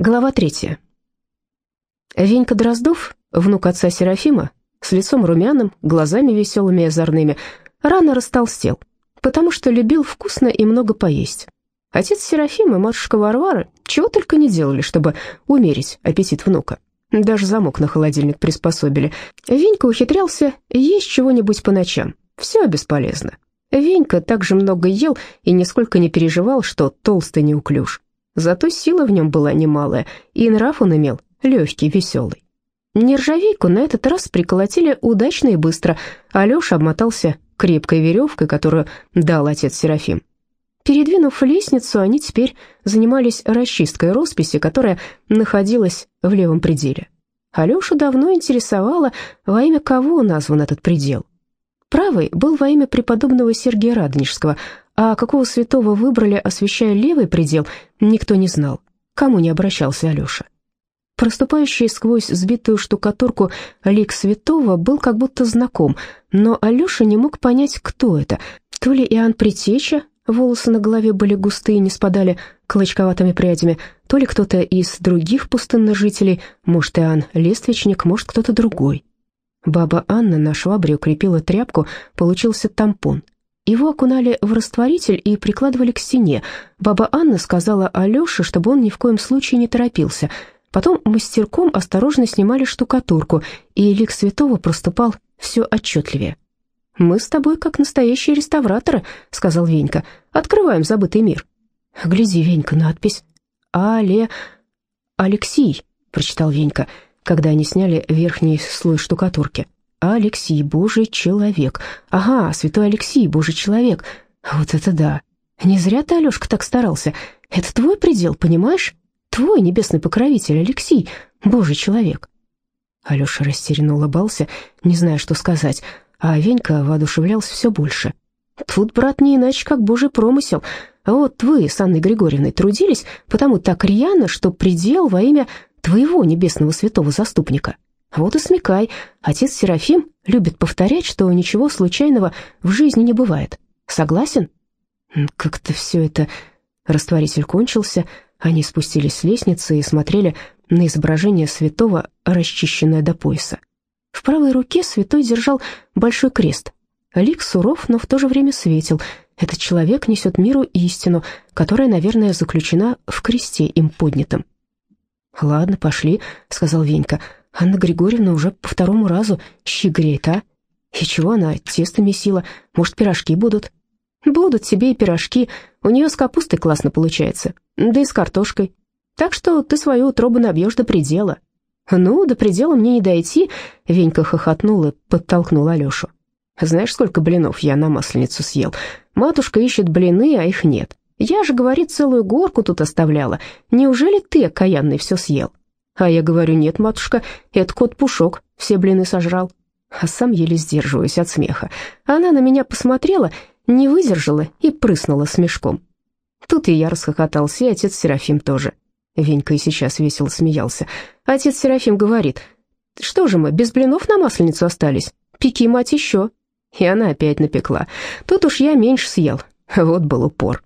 Глава третья. Венька Дроздов, внук отца Серафима, с лицом румяным, глазами веселыми и озорными, рано растолстел, потому что любил вкусно и много поесть. Отец Серафим и матушка Варвара чего только не делали, чтобы умерить аппетит внука. Даже замок на холодильник приспособили. Венька ухитрялся есть чего-нибудь по ночам. Все бесполезно. Венька также много ел и нисколько не переживал, что толстый неуклюж. Зато сила в нем была немалая, и нрав он имел легкий, веселый. Нержавейку на этот раз приколотили удачно и быстро, а Леша обмотался крепкой веревкой, которую дал отец Серафим. Передвинув лестницу, они теперь занимались расчисткой росписи, которая находилась в левом пределе. Алешу давно интересовало, во имя кого назван этот предел. Правый был во имя преподобного Сергия Радонежского, а какого святого выбрали, освещая левый предел, никто не знал. Кому не обращался Алеша. Проступающий сквозь сбитую штукатурку лик святого был как будто знаком, но Алеша не мог понять, кто это. То ли Иоанн Притеча, волосы на голове были густые, не спадали клочковатыми прядями, то ли кто-то из других пустынных жителей, может, Иоанн Лествичник, может, кто-то другой. Баба Анна на швабре укрепила тряпку, получился тампон — его окунали в растворитель и прикладывали к стене. Баба Анна сказала Алёше, чтобы он ни в коем случае не торопился. Потом мастерком осторожно снимали штукатурку, и лик святого проступал все отчетливее. «Мы с тобой как настоящие реставраторы», — сказал Венька. «Открываем забытый мир». «Гляди, Венька, надпись. Але... Алексей», — прочитал Венька, когда они сняли верхний слой штукатурки. Алексей, Божий человек. Ага, святой Алексей, Божий человек. Вот это да. Не зря ты, Алешка, так старался. Это твой предел, понимаешь? Твой небесный покровитель, Алексей, Божий человек. Алеша растерянно улыбался, не зная, что сказать, а Венька воодушевлялся все больше. Тут, брат, не иначе, как Божий промысел. Вот вы с Анной Григорьевной трудились, потому так рьяно, что предел во имя твоего небесного святого заступника. Вот и смекай, отец Серафим любит повторять, что ничего случайного в жизни не бывает. Согласен? Как-то все это... Растворитель кончился, они спустились с лестницы и смотрели на изображение святого, расчищенное до пояса. В правой руке святой держал большой крест. Лик суров, но в то же время светил. Этот человек несет миру истину, которая, наверное, заключена в кресте им поднятом. «Ладно, пошли», — сказал Венька, — Анна Григорьевна уже по второму разу щи греет, а? И чего она тесто месила? Может, пирожки будут? Будут тебе и пирожки. У нее с капустой классно получается. Да и с картошкой. Так что ты свою утробу набьешь до предела. Ну, до предела мне не дойти. Венька хохотнул и подтолкнул Алешу. Знаешь, сколько блинов я на масленицу съел? Матушка ищет блины, а их нет. Я же, говорит, целую горку тут оставляла. Неужели ты, окаянный, все съел? А я говорю, нет, матушка, это кот Пушок, все блины сожрал. А сам еле сдерживаюсь от смеха. Она на меня посмотрела, не выдержала и прыснула смешком. Тут и я расхохотался, и отец Серафим тоже. Венька и сейчас весело смеялся. Отец Серафим говорит, что же мы, без блинов на масленицу остались? Пеки, мать, еще. И она опять напекла. Тут уж я меньше съел. Вот был упор.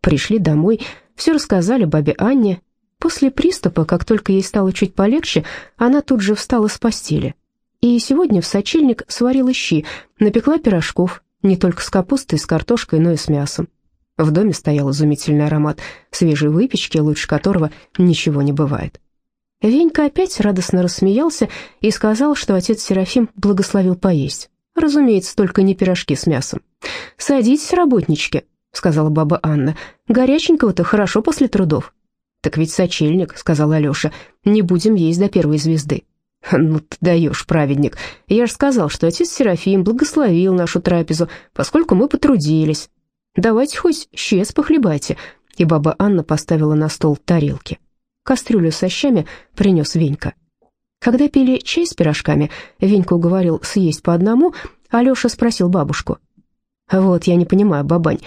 Пришли домой, все рассказали бабе Анне, После приступа, как только ей стало чуть полегче, она тут же встала с постели. И сегодня в сочельник сварила щи, напекла пирожков, не только с капустой, с картошкой, но и с мясом. В доме стоял изумительный аромат свежей выпечки, лучше которого ничего не бывает. Венька опять радостно рассмеялся и сказал, что отец Серафим благословил поесть. Разумеется, только не пирожки с мясом. «Садитесь, работнички», — сказала баба Анна. «Горяченького-то хорошо после трудов». «Так ведь сочельник», — сказал Алеша, — «не будем есть до первой звезды». «Ну ты даешь, праведник. Я же сказал, что отец Серафим благословил нашу трапезу, поскольку мы потрудились. Давайте хоть щец похлебайте». И баба Анна поставила на стол тарелки. Кастрюлю со щами принес Венька. Когда пили чай с пирожками, Венька уговорил съесть по одному, Алеша спросил бабушку. «Вот, я не понимаю, бабань,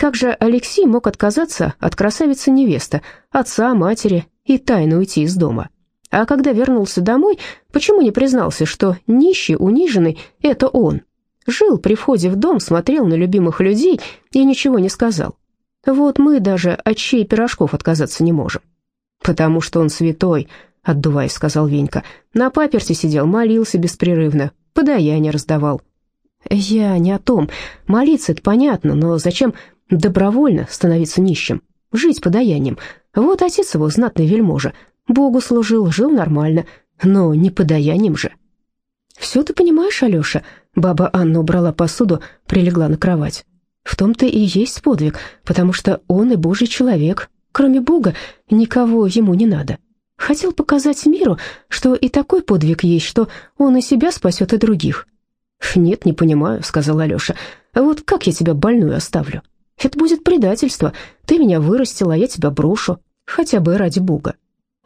как же Алексей мог отказаться от красавицы-невесты, отца, матери и тайно уйти из дома? А когда вернулся домой, почему не признался, что нищий, униженный — это он? Жил при входе в дом, смотрел на любимых людей и ничего не сказал. Вот мы даже от чьей пирожков отказаться не можем. «Потому что он святой», — отдуваясь, сказал Венька. «На паперте сидел, молился беспрерывно, подаяние раздавал». «Я не о том. Молиться — это понятно, но зачем добровольно становиться нищим? Жить подаянием. Вот отец его, знатный вельможа, Богу служил, жил нормально, но не подаянием же». «Все ты понимаешь, Алеша?» Баба Анна убрала посуду, прилегла на кровать. «В том-то и есть подвиг, потому что он и Божий человек. Кроме Бога, никого ему не надо. Хотел показать миру, что и такой подвиг есть, что он и себя спасет, и других. «Нет, не понимаю», — сказал Алеша. «Вот как я тебя больную оставлю? Это будет предательство. Ты меня вырастила, я тебя брошу. Хотя бы ради Бога».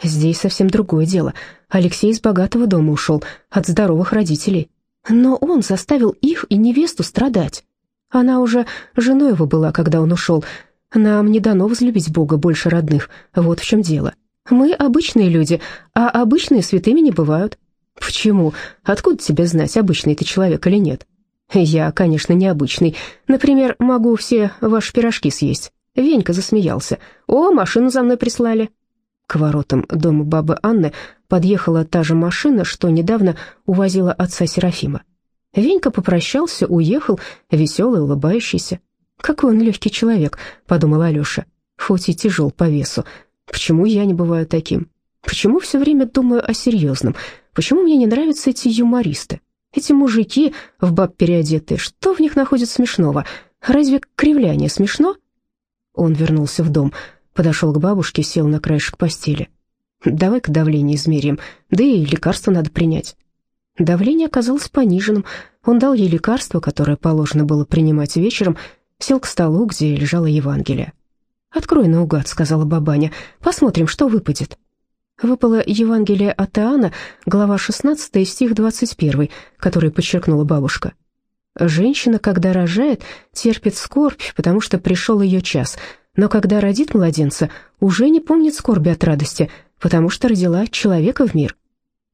Здесь совсем другое дело. Алексей из богатого дома ушел, от здоровых родителей. Но он заставил их и невесту страдать. Она уже женой его была, когда он ушел. Нам не дано возлюбить Бога больше родных. Вот в чем дело. Мы обычные люди, а обычные святыми не бывают. «Почему? Откуда тебе знать, обычный ты человек или нет?» «Я, конечно, необычный. Например, могу все ваши пирожки съесть». Венька засмеялся. «О, машину за мной прислали». К воротам дома бабы Анны подъехала та же машина, что недавно увозила отца Серафима. Венька попрощался, уехал, веселый, улыбающийся. «Какой он легкий человек», — подумал Алеша, хоть и тяжел по весу. «Почему я не бываю таким? Почему все время думаю о серьезном?» Почему мне не нравятся эти юмористы? Эти мужики в баб переодетые, что в них находит смешного? Разве кривляние смешно? Он вернулся в дом, подошел к бабушке, сел на краешек постели. «Давай-ка давление измерим, да и лекарство надо принять». Давление оказалось пониженным. Он дал ей лекарство, которое положено было принимать вечером, сел к столу, где лежало Евангелие. «Открой наугад», — сказала бабаня, — «посмотрим, что выпадет». Выпало Евангелие от Иоанна, глава 16, стих 21, который подчеркнула бабушка. «Женщина, когда рожает, терпит скорбь, потому что пришел ее час, но когда родит младенца, уже не помнит скорби от радости, потому что родила человека в мир».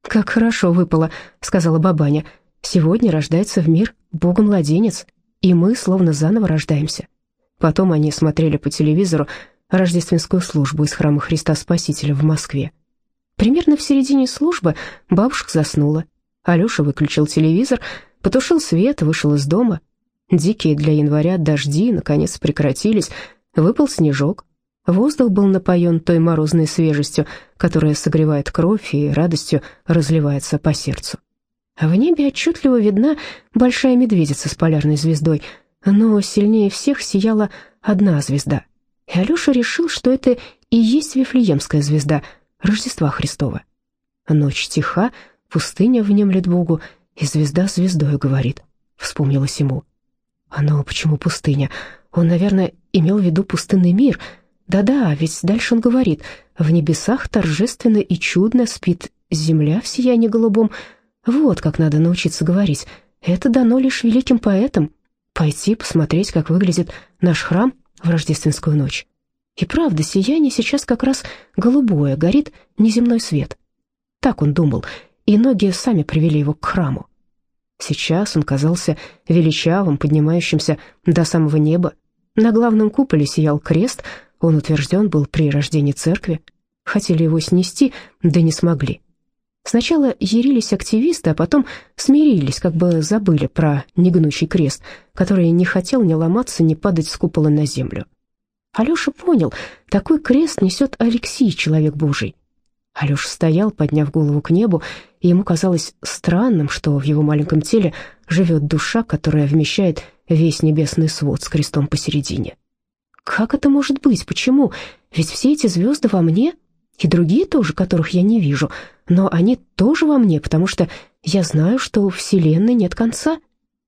«Как хорошо выпало», — сказала бабаня. «Сегодня рождается в мир Бога-младенец, и мы словно заново рождаемся». Потом они смотрели по телевизору рождественскую службу из храма Христа Спасителя в Москве. Примерно в середине службы бабушка заснула. Алеша выключил телевизор, потушил свет, вышел из дома. Дикие для января дожди наконец прекратились, выпал снежок. Воздух был напоен той морозной свежестью, которая согревает кровь и радостью разливается по сердцу. В небе отчетливо видна большая медведица с полярной звездой, но сильнее всех сияла одна звезда. И Алеша решил, что это и есть Вифлеемская звезда — Рождества Христова. Ночь тиха, пустыня внемлет Богу, и звезда звездою говорит, вспомнилось ему. А ну, почему пустыня? Он, наверное, имел в виду пустынный мир. Да-да, ведь дальше он говорит, в небесах торжественно и чудно спит земля в сиянии голубом. Вот как надо научиться говорить. Это дано лишь великим поэтам. Пойти посмотреть, как выглядит наш храм в рождественскую ночь. И правда, сияние сейчас как раз голубое, горит неземной свет. Так он думал, и ноги сами привели его к храму. Сейчас он казался величавым, поднимающимся до самого неба. На главном куполе сиял крест, он утвержден был при рождении церкви. Хотели его снести, да не смогли. Сначала ярились активисты, а потом смирились, как бы забыли про негнущий крест, который не хотел ни ломаться, ни падать с купола на землю. Алеша понял, такой крест несет Алексей, человек Божий. Алеша стоял, подняв голову к небу, и ему казалось странным, что в его маленьком теле живет душа, которая вмещает весь небесный свод с крестом посередине. Как это может быть? Почему? Ведь все эти звезды во мне, и другие тоже, которых я не вижу, но они тоже во мне, потому что я знаю, что у Вселенной нет конца.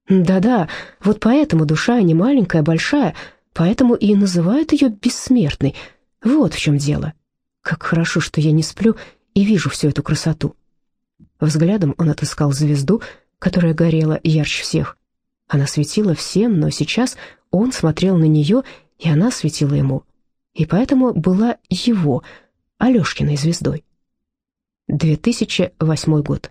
Да-да, вот поэтому душа не маленькая, а большая — поэтому и называют ее бессмертной. Вот в чем дело. Как хорошо, что я не сплю и вижу всю эту красоту. Взглядом он отыскал звезду, которая горела ярче всех. Она светила всем, но сейчас он смотрел на нее, и она светила ему. И поэтому была его, Алешкиной звездой. 2008 год.